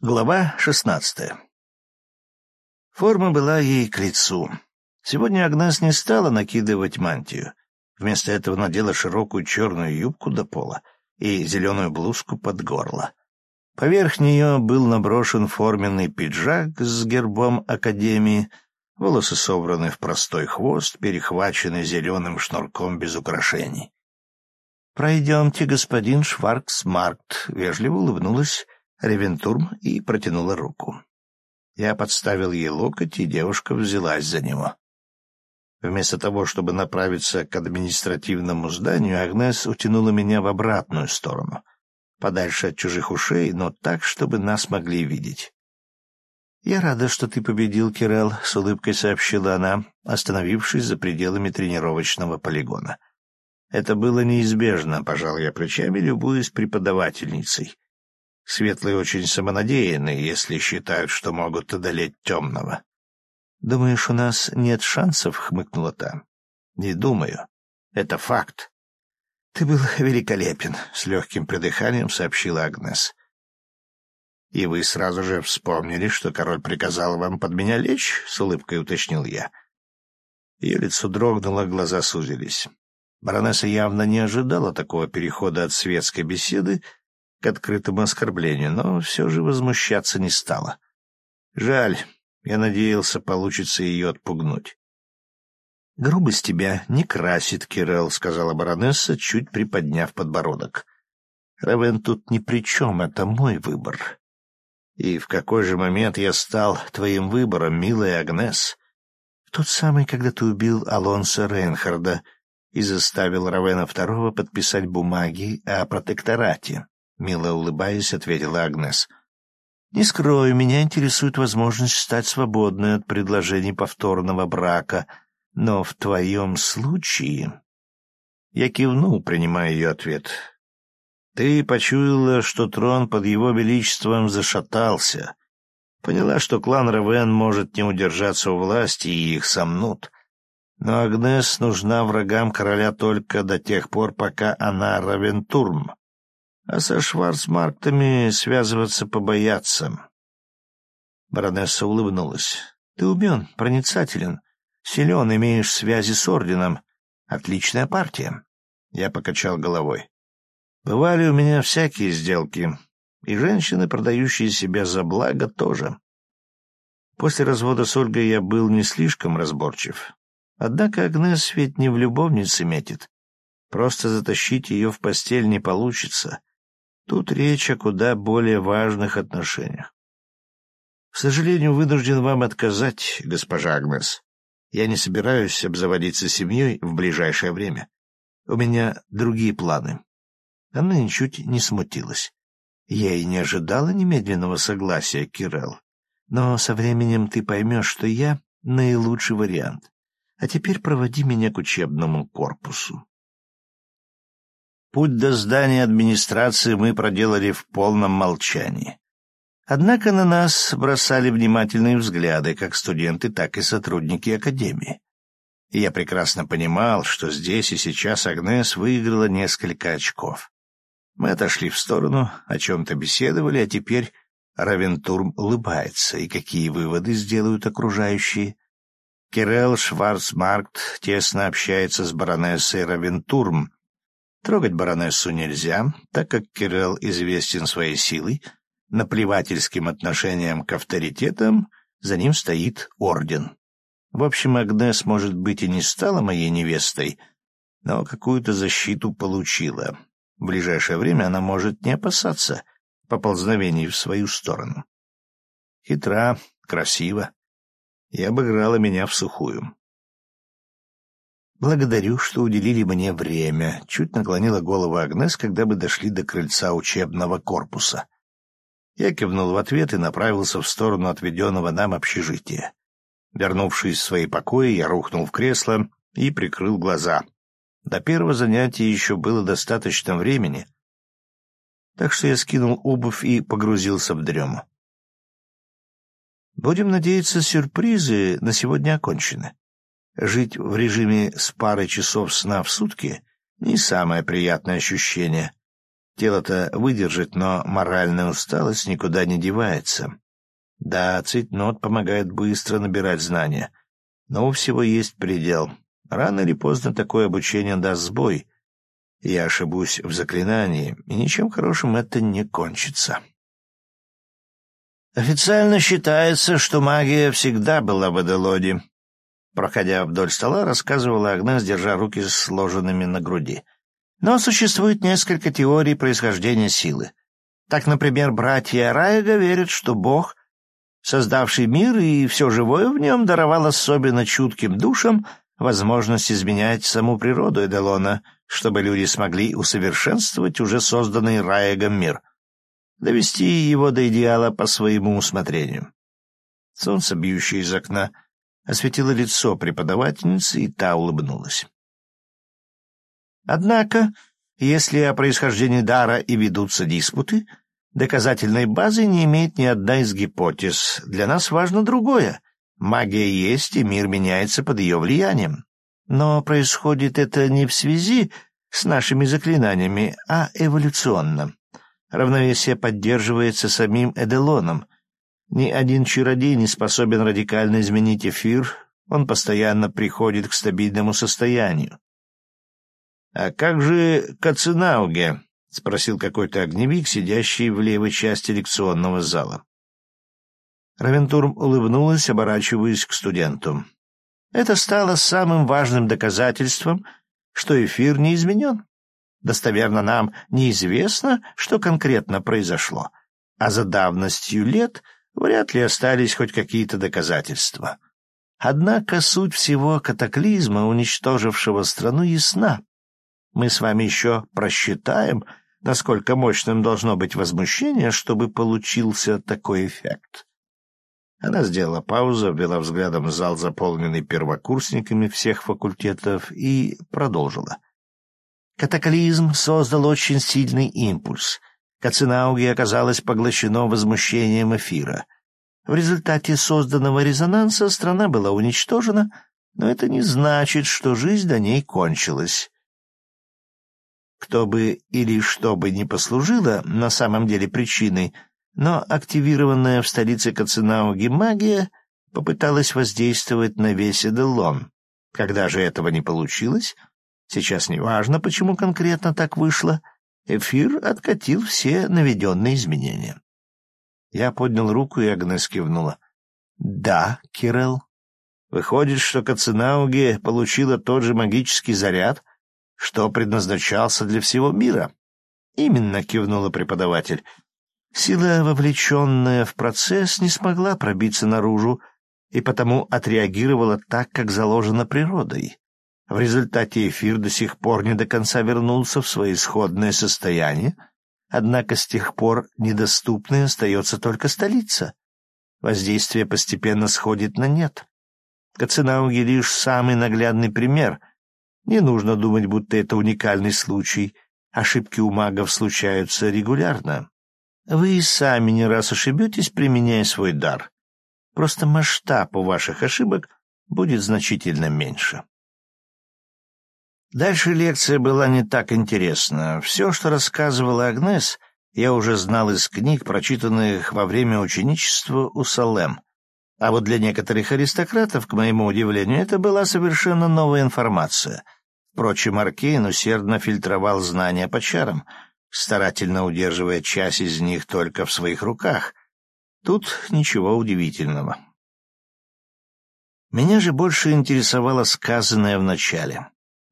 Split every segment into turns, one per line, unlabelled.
Глава шестнадцатая Форма была ей к лицу. Сегодня Агнес не стала накидывать мантию. Вместо этого надела широкую черную юбку до пола и зеленую блузку под горло. Поверх нее был наброшен форменный пиджак с гербом Академии, волосы собраны в простой хвост, перехваченный зеленым шнурком без украшений. «Пройдемте, господин Шварцмаркт», — вежливо улыбнулась Ревентурм и протянула руку. Я подставил ей локоть, и девушка взялась за него. Вместо того, чтобы направиться к административному зданию, Агнес утянула меня в обратную сторону, подальше от чужих ушей, но так, чтобы нас могли видеть. «Я рада, что ты победил, Кирелл», — с улыбкой сообщила она, остановившись за пределами тренировочного полигона. «Это было неизбежно», — пожал я плечами, любуясь преподавательницей. Светлые очень самонадеянны, если считают, что могут одолеть темного. — Думаешь, у нас нет шансов? — хмыкнула та. — Не думаю. Это факт. — Ты был великолепен, — с легким придыханием сообщила Агнес. — И вы сразу же вспомнили, что король приказал вам под меня лечь? — с улыбкой уточнил я. Ее лицо дрогнуло, глаза сузились. Баронесса явно не ожидала такого перехода от светской беседы к открытому оскорблению, но все же возмущаться не стала. Жаль, я надеялся, получится ее отпугнуть. — Грубость тебя не красит, Кирелл, — сказала баронесса, чуть приподняв подбородок. — Равен тут ни при чем, это мой выбор. И в какой же момент я стал твоим выбором, милая Агнес? Тот самый, когда ты убил Алонса Рейнхарда и заставил Равена Второго подписать бумаги о протекторате. — мило улыбаясь, ответила Агнес. «Не скрою, меня интересует возможность стать свободной от предложений повторного брака, но в твоем случае...» Я кивнул, принимая ее ответ. «Ты почуяла, что трон под его величеством зашатался. Поняла, что клан Равен может не удержаться у власти, и их сомнут. Но Агнес нужна врагам короля только до тех пор, пока она Равентурм а со Шварцмарктами связываться побояться. Баронесса улыбнулась. — Ты умен, проницателен, силен, имеешь связи с орденом. Отличная партия. Я покачал головой. Бывали у меня всякие сделки, и женщины, продающие себя за благо, тоже. После развода с Ольгой я был не слишком разборчив. Однако Агнес ведь не в любовнице метит. Просто затащить ее в постель не получится. Тут речь о куда более важных отношениях. К сожалению, вынужден вам отказать, госпожа Агнес. Я не собираюсь обзаводиться семьей в ближайшее время. У меня другие планы. Она ничуть не смутилась. Я и не ожидала немедленного согласия, Кирелл. Но со временем ты поймешь, что я наилучший вариант. А теперь проводи меня к учебному корпусу. Путь до здания администрации мы проделали в полном молчании. Однако на нас бросали внимательные взгляды как студенты, так и сотрудники академии. И я прекрасно понимал, что здесь и сейчас Агнес выиграла несколько очков. Мы отошли в сторону, о чем-то беседовали, а теперь Равентурм улыбается, и какие выводы сделают окружающие. Кирелл Шварцмаркт тесно общается с баронессой Равентурм, Трогать баронессу нельзя, так как Кирилл известен своей силой, наплевательским отношением к авторитетам, за ним стоит орден. В общем, Агнес, может быть, и не стала моей невестой, но какую-то защиту получила. В ближайшее время она может не опасаться поползновений в свою сторону. Хитра, красива и обыграла меня в сухую. «Благодарю, что уделили мне время», — чуть наклонила голову Агнес, когда мы дошли до крыльца учебного корпуса. Я кивнул в ответ и направился в сторону отведенного нам общежития. Вернувшись в свои покои, я рухнул в кресло и прикрыл глаза. До первого занятия еще было достаточно времени, так что я скинул обувь и погрузился в дрему. Будем надеяться, сюрпризы на сегодня окончены. Жить в режиме с парой часов сна в сутки — не самое приятное ощущение. Тело-то выдержит, но моральная усталость никуда не девается. Да, цитнот помогает быстро набирать знания, но у всего есть предел. Рано или поздно такое обучение даст сбой. Я ошибусь в заклинании, и ничем хорошим это не кончится. Официально считается, что магия всегда была в Эделоде. Проходя вдоль стола, рассказывала Агнес, держа руки сложенными на груди. Но существует несколько теорий происхождения силы. Так, например, братья Райга верят, что Бог, создавший мир и все живое в нем, даровал особенно чутким душам возможность изменять саму природу Эделона, чтобы люди смогли усовершенствовать уже созданный Раегом мир — довести его до идеала по своему усмотрению. Солнце, бьющее из окна, осветило лицо преподавательницы, и та улыбнулась. Однако, если о происхождении дара и ведутся диспуты, доказательной базы не имеет ни одна из гипотез. Для нас важно другое. Магия есть, и мир меняется под ее влиянием. Но происходит это не в связи с нашими заклинаниями, а эволюционно. Равновесие поддерживается самим Эделоном. Ни один чародей не способен радикально изменить эфир, он постоянно приходит к стабильному состоянию. — А как же Кацинауге? — спросил какой-то огневик, сидящий в левой части лекционного зала. Равентурм улыбнулась, оборачиваясь к студенту. Это стало самым важным доказательством, что эфир не изменен. Достоверно нам неизвестно, что конкретно произошло, а за давностью лет вряд ли остались хоть какие-то доказательства. Однако суть всего катаклизма, уничтожившего страну, ясна. Мы с вами еще просчитаем, насколько мощным должно быть возмущение, чтобы получился такой эффект. Она сделала паузу, ввела взглядом зал, заполненный первокурсниками всех факультетов, и продолжила. Катаклизм создал очень сильный импульс. Кацинауги оказалось поглощено возмущением эфира. В результате созданного резонанса страна была уничтожена, но это не значит, что жизнь до ней кончилась. Кто бы или что бы ни послужило на самом деле причиной, но активированная в столице Кацинауги магия попыталась воздействовать на весь Эделон. Когда же этого не получилось, Сейчас не важно, почему конкретно так вышло. Эфир откатил все наведенные изменения. Я поднял руку, и Агнес кивнула. «Да, Кирелл. Выходит, что Кацинауги получила тот же магический заряд, что предназначался для всего мира». «Именно», — кивнула преподаватель. Сила, вовлеченная в процесс, не смогла пробиться наружу и потому отреагировала так, как заложено природой. В результате эфир до сих пор не до конца вернулся в свое исходное состояние, однако с тех пор недоступной остается только столица. Воздействие постепенно сходит на нет. Каценауги лишь самый наглядный пример. Не нужно думать, будто это уникальный случай. Ошибки у магов случаются регулярно. Вы и сами не раз ошибетесь, применяя свой дар. Просто масштаб у ваших ошибок будет значительно меньше. Дальше лекция была не так интересна. Все, что рассказывала Агнес, я уже знал из книг, прочитанных во время ученичества у Салем. А вот для некоторых аристократов, к моему удивлению, это была совершенно новая информация. Впрочем, Аркейн усердно фильтровал знания по чарам, старательно удерживая часть из них только в своих руках. Тут ничего удивительного. Меня же больше интересовало сказанное в начале.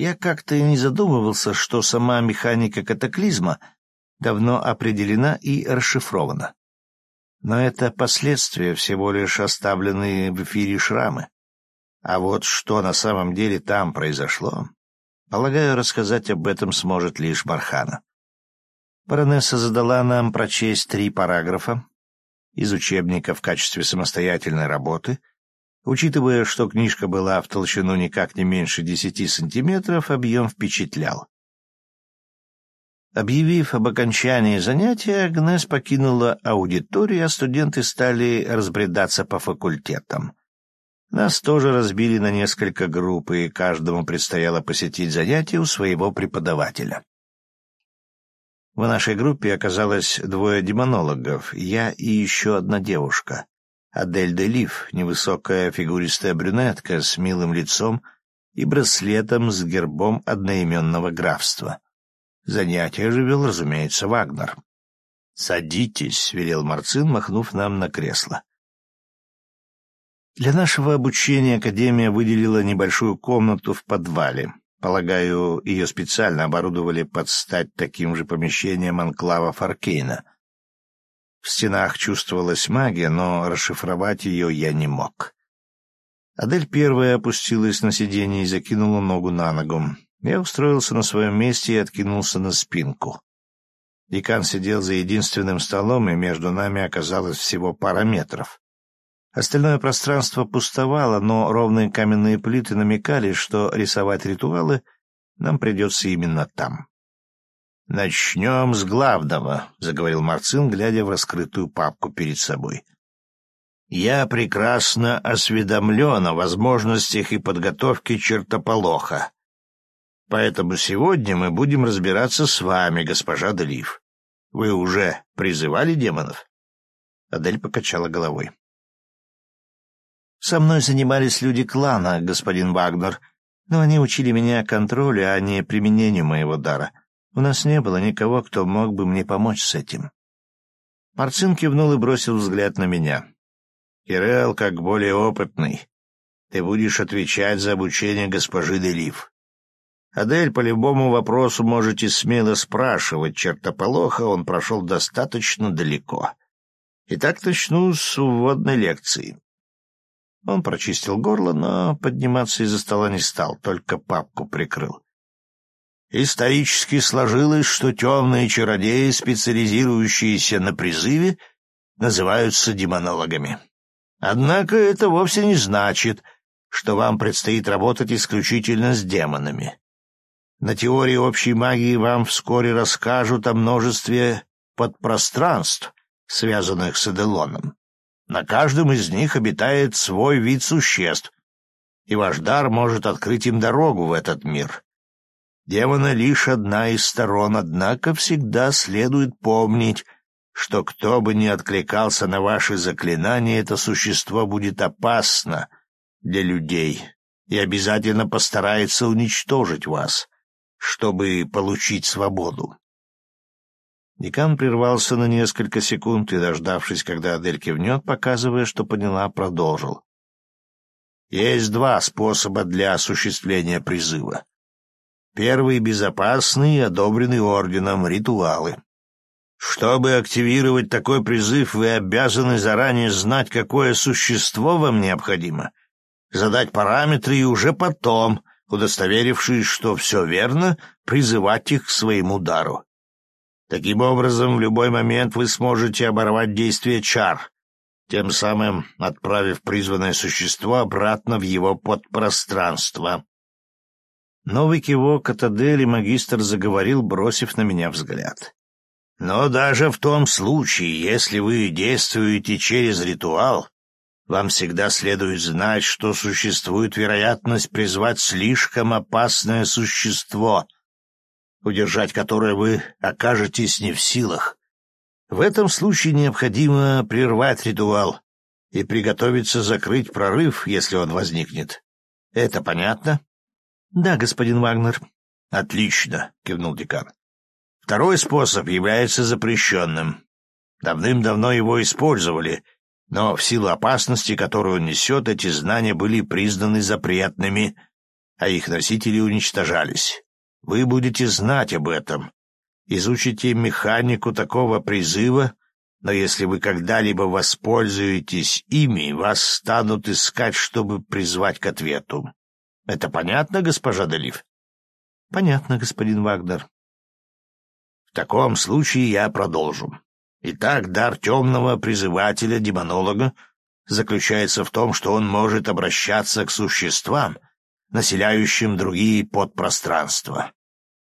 Я как-то и не задумывался, что сама механика катаклизма давно определена и расшифрована. Но это последствия, всего лишь оставленные в эфире шрамы. А вот что на самом деле там произошло, полагаю, рассказать об этом сможет лишь Бархана. Баронесса задала нам прочесть три параграфа из учебника в качестве самостоятельной работы — Учитывая, что книжка была в толщину никак не меньше десяти сантиметров, объем впечатлял. Объявив об окончании занятия, Агнес покинула аудиторию, а студенты стали разбредаться по факультетам. Нас тоже разбили на несколько групп, и каждому предстояло посетить занятия у своего преподавателя. В нашей группе оказалось двое демонологов, я и еще одна девушка. Адель де Лив, невысокая фигуристая брюнетка с милым лицом и браслетом с гербом одноименного графства. Занятие же вел, разумеется, Вагнер. «Садитесь», — велел Марцин, махнув нам на кресло. Для нашего обучения Академия выделила небольшую комнату в подвале. Полагаю, ее специально оборудовали под стать таким же помещением анклава Фаркейна. В стенах чувствовалась магия, но расшифровать ее я не мог. Адель первая опустилась на сиденье и закинула ногу на ногу. Я устроился на своем месте и откинулся на спинку. Декан сидел за единственным столом, и между нами оказалось всего пара метров. Остальное пространство пустовало, но ровные каменные плиты намекали, что рисовать ритуалы нам придется именно там. «Начнем с главного», — заговорил Марцин, глядя в раскрытую папку перед собой. «Я прекрасно осведомлен о возможностях и подготовке чертополоха. Поэтому сегодня мы будем разбираться с вами, госпожа Делив. Вы уже призывали демонов?» Адель покачала головой. Со мной занимались люди клана, господин Вагнер, но они учили меня контролю, а не применению моего дара. У нас не было никого, кто мог бы мне помочь с этим. Марцин кивнул и бросил взгляд на меня. «Кирелл, как более опытный, ты будешь отвечать за обучение госпожи Делив. Адель, по любому вопросу можете смело спрашивать. Чертополоха он прошел достаточно далеко. Итак, начну с вводной лекции. Он прочистил горло, но подниматься из-за стола не стал, только папку прикрыл. Исторически сложилось, что темные чародеи, специализирующиеся на призыве, называются демонологами. Однако это вовсе не значит, что вам предстоит работать исключительно с демонами. На теории общей магии вам вскоре расскажут о множестве подпространств, связанных с Эделоном. На каждом из них обитает свой вид существ, и ваш дар может открыть им дорогу в этот мир. Демона лишь одна из сторон, однако всегда следует помнить, что кто бы ни откликался на ваши заклинания, это существо будет опасно для людей и обязательно постарается уничтожить вас, чтобы получить свободу. Декан прервался на несколько секунд и, дождавшись, когда Адель кивнет, показывая, что поняла, продолжил. Есть два способа для осуществления призыва. Безопасный и одобренный орденом ритуалы. Чтобы активировать такой призыв, вы обязаны заранее знать, какое существо вам необходимо, задать параметры и уже потом, удостоверившись, что все верно, призывать их к своему дару. Таким образом, в любой момент вы сможете оборвать действие чар, тем самым отправив призванное существо обратно в его подпространство. Новый кивок от Адели магистр заговорил, бросив на меня взгляд. Но даже в том случае, если вы действуете через ритуал, вам всегда следует знать, что существует вероятность призвать слишком опасное существо — удержать которое вы окажетесь не в силах. В этом случае необходимо прервать ритуал и приготовиться закрыть прорыв, если он возникнет. Это понятно? — Да, господин Вагнер. — Отлично, — кивнул декан. Второй способ является запрещенным. Давным-давно его использовали, но в силу опасности, которую он несет, эти знания были признаны запретными, а их носители уничтожались. Вы будете знать об этом, изучите механику такого призыва, но если вы когда-либо воспользуетесь ими, вас станут искать, чтобы призвать к ответу. Это понятно, госпожа Делив? — Понятно, господин Вагнер. — В таком случае я продолжу. Итак, дар темного призывателя-демонолога заключается в том, что он может обращаться к существам, населяющим другие подпространства.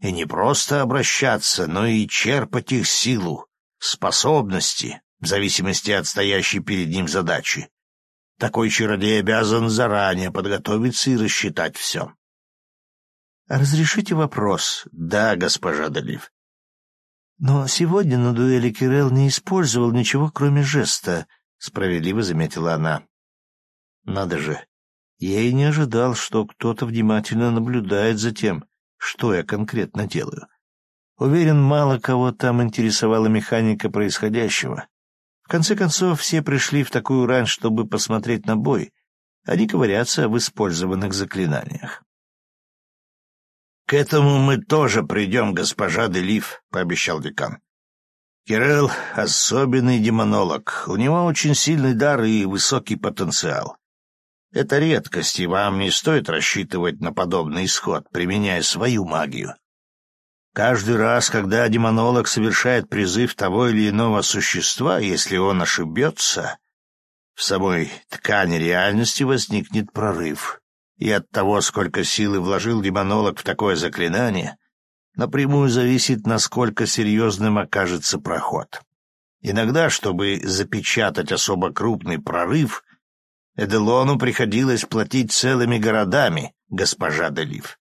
И не просто обращаться, но и черпать их силу, способности, в зависимости от стоящей перед ним задачи. Такой чародей обязан заранее подготовиться и рассчитать все. — Разрешите вопрос? — Да, госпожа Далив. Но сегодня на дуэли Кирелл не использовал ничего, кроме жеста, — справедливо заметила она. Надо же, я и не ожидал, что кто-то внимательно наблюдает за тем, что я конкретно делаю. Уверен, мало кого там интересовала механика происходящего. В конце концов, все пришли в такую рань, чтобы посмотреть на бой, а не ковыряться в использованных заклинаниях.
— К этому мы тоже придем, госпожа Делив, — пообещал декан. Кирилл — особенный демонолог. У него очень сильный дар и высокий потенциал. Это редкость, и вам не стоит рассчитывать на подобный исход, применяя свою магию. Каждый раз, когда демонолог совершает призыв того или иного существа, если он ошибется, в самой ткани реальности возникнет прорыв, и от того, сколько силы вложил демонолог в такое заклинание, напрямую зависит, насколько серьезным окажется проход. Иногда, чтобы запечатать особо крупный прорыв, Эделону приходилось платить целыми городами, госпожа Делив.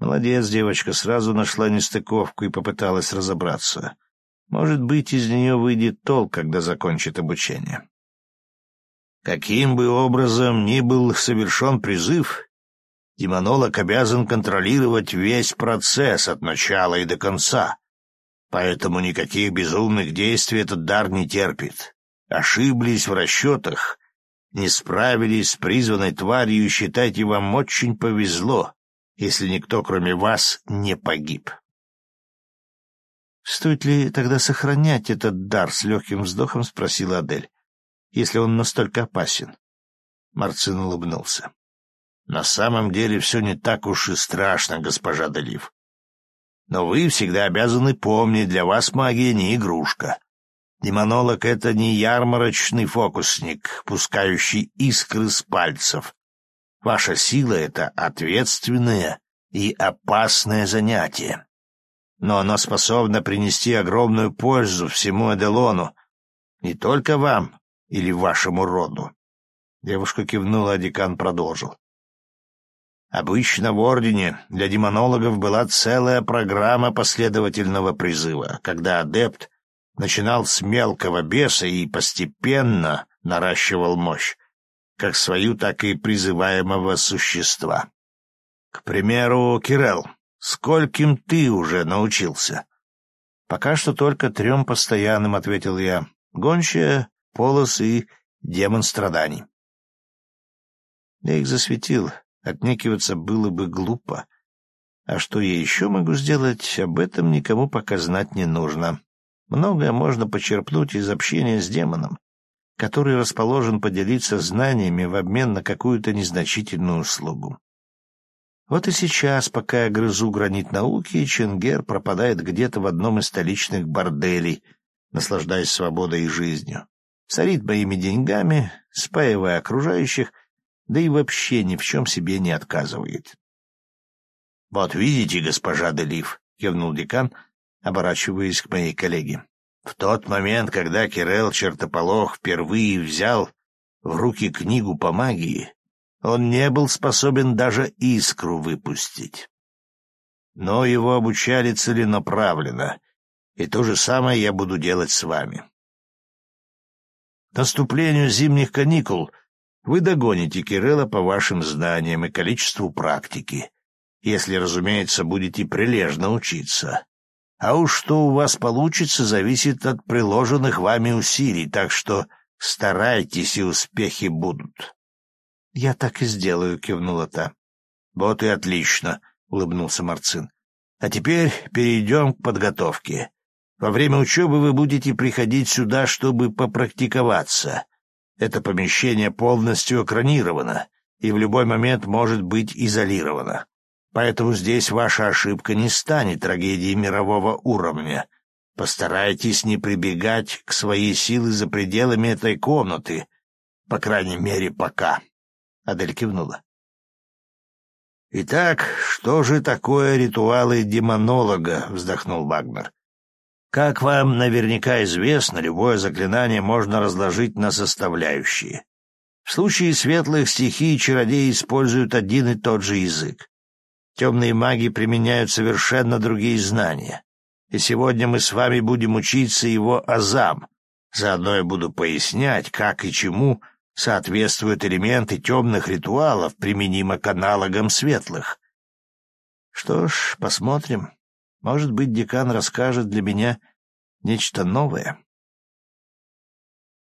Молодец, девочка, сразу нашла нестыковку и попыталась разобраться. Может быть, из нее выйдет толк, когда закончит обучение. Каким бы образом ни был совершен призыв, демонолог обязан контролировать весь процесс от начала и до конца. Поэтому никаких безумных действий этот дар не терпит. Ошиблись в расчетах, не справились с призванной тварью, считайте, вам очень повезло если никто, кроме вас, не погиб.
«Стоит ли тогда сохранять этот дар?» — с легким вздохом спросила Адель. «Если он настолько опасен».
Марцин улыбнулся. «На самом деле все не так уж и страшно, госпожа Делив. Но вы всегда обязаны помнить, для вас магия не игрушка. Демонолог — это не ярмарочный фокусник, пускающий искры с пальцев, Ваша сила — это ответственное и опасное занятие. Но оно способно принести огромную пользу всему Эделону, не только вам или вашему роду. Девушка кивнула, а декан продолжил. Обычно в Ордене для демонологов была целая программа последовательного призыва, когда адепт начинал с мелкого беса и постепенно наращивал мощь как свою, так и призываемого существа. К примеру, Кирелл, скольким ты уже научился?
Пока что только трем постоянным, — ответил я. Гончая, полос и демон страданий. Я их засветил, отнекиваться было бы глупо. А что я еще могу сделать, об этом никому пока знать не нужно. Многое можно почерпнуть из общения с демоном который расположен поделиться знаниями в обмен на какую-то незначительную услугу. Вот и сейчас, пока я грызу гранит науки, Ченгер пропадает где-то в одном из столичных борделей, наслаждаясь свободой и жизнью. Сорит моими деньгами, спаивая окружающих, да и вообще ни в чем себе не отказывает.
— Вот видите, госпожа Делив, — кивнул декан, оборачиваясь к моей коллеге. В тот момент, когда Кирелл Чертополох впервые взял в руки книгу по магии, он не был способен даже искру выпустить. Но его обучали целенаправленно, и то же самое я буду делать с вами. Наступлению зимних каникул вы догоните Кирилла по вашим знаниям и количеству практики, если, разумеется, будете прилежно учиться. А уж что у вас получится, зависит от приложенных вами усилий, так что старайтесь, и успехи будут.
— Я так и сделаю, — кивнула та.
— Вот и отлично, — улыбнулся Марцин. — А теперь перейдем к подготовке. Во время учебы вы будете приходить сюда, чтобы попрактиковаться. Это помещение полностью экранировано и в любой момент может быть изолировано. Поэтому здесь ваша ошибка не станет трагедией мирового уровня. Постарайтесь не прибегать к своей силе за пределами этой комнаты, по крайней мере, пока. Адель кивнула. «Итак, что же такое ритуалы демонолога?» — вздохнул Вагнер. «Как вам наверняка известно, любое заклинание можно разложить на составляющие. В случае светлых стихий чародеи используют один и тот же язык. Темные маги применяют совершенно другие знания.
и сегодня мы с вами будем учиться его азам. Заодно я буду пояснять, как и чему соответствуют элементы темных ритуалов, применимо к аналогам светлых. Что ж, посмотрим. Может быть, декан расскажет для меня нечто новое.